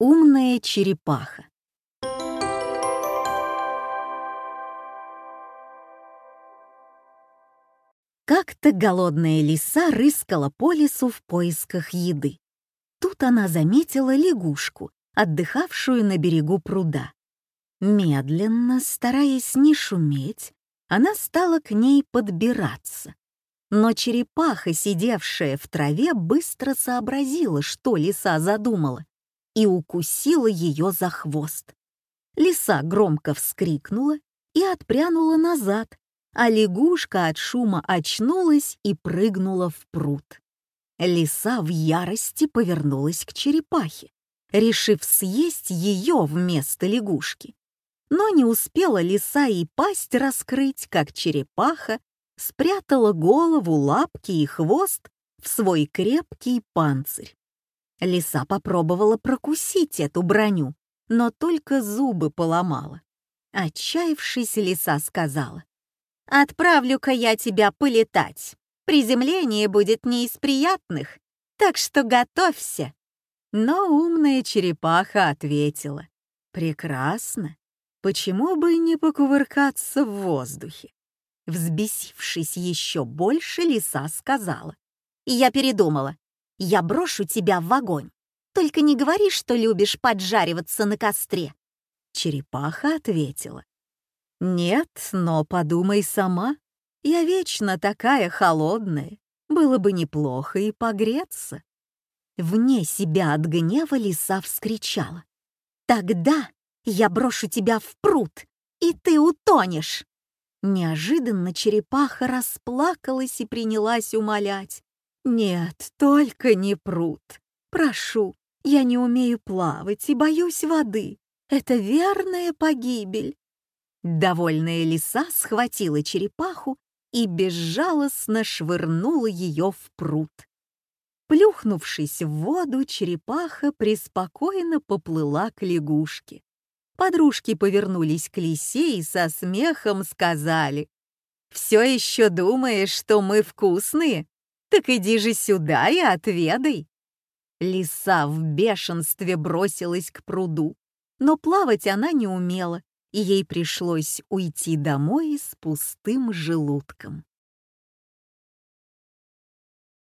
Умная черепаха. Как-то голодная лиса рыскала по лесу в поисках еды. Тут она заметила лягушку, отдыхавшую на берегу пруда. Медленно, стараясь не шуметь, она стала к ней подбираться. Но черепаха, сидевшая в траве, быстро сообразила, что лиса задумала, и укусила ее за хвост. Лиса громко вскрикнула и отпрянула назад, а лягушка от шума очнулась и прыгнула в пруд. Лиса в ярости повернулась к черепахе, решив съесть ее вместо лягушки. Но не успела лиса и пасть раскрыть, как черепаха спрятала голову, лапки и хвост в свой крепкий панцирь. Лиса попробовала прокусить эту броню, но только зубы поломала. Отчаявшись, лиса сказала, «Отправлю-ка я тебя полетать. Приземление будет не из приятных, так что готовься». Но умная черепаха ответила, «Прекрасно. Почему бы не покувыркаться в воздухе?» Взбесившись еще больше, лиса сказала, «Я передумала. Я брошу тебя в огонь. Только не говори, что любишь поджариваться на костре». Черепаха ответила. «Нет, но подумай сама. Я вечно такая холодная. Было бы неплохо и погреться». Вне себя от гнева лиса вскричала. «Тогда я брошу тебя в пруд, и ты утонешь!» Неожиданно черепаха расплакалась и принялась умолять. «Нет, только не пруд. Прошу, я не умею плавать и боюсь воды. Это верная погибель». Довольная лиса схватила черепаху и безжалостно швырнула ее в пруд. Плюхнувшись в воду, черепаха преспокойно поплыла к лягушке. Подружки повернулись к лисе и со смехом сказали, «Все еще думаешь, что мы вкусные? Так иди же сюда и отведай!» Лиса в бешенстве бросилась к пруду, но плавать она не умела, и ей пришлось уйти домой с пустым желудком.